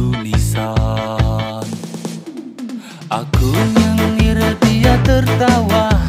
tulisan. Aku iri dia tertawa.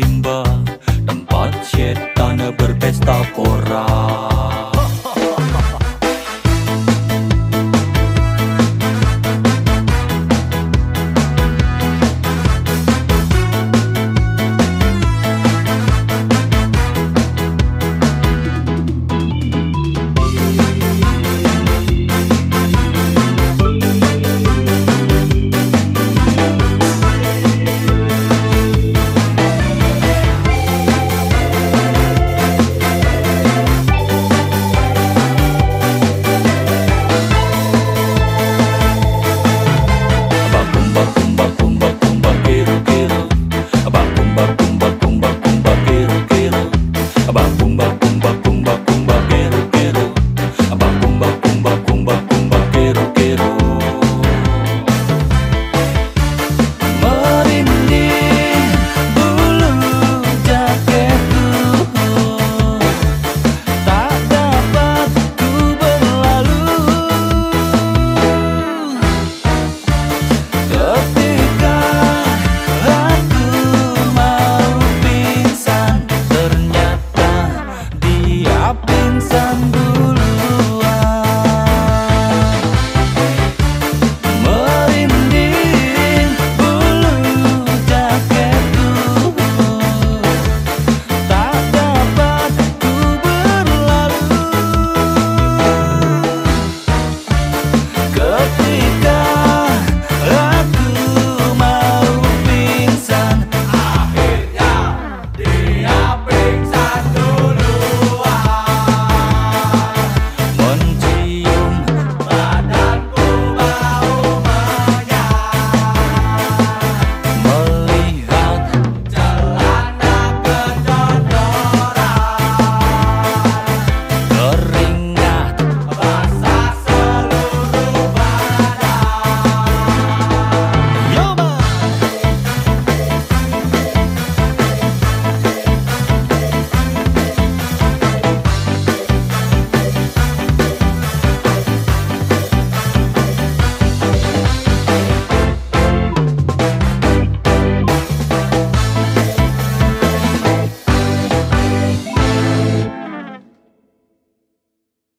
Rimba. Tempat setan berpesta pora about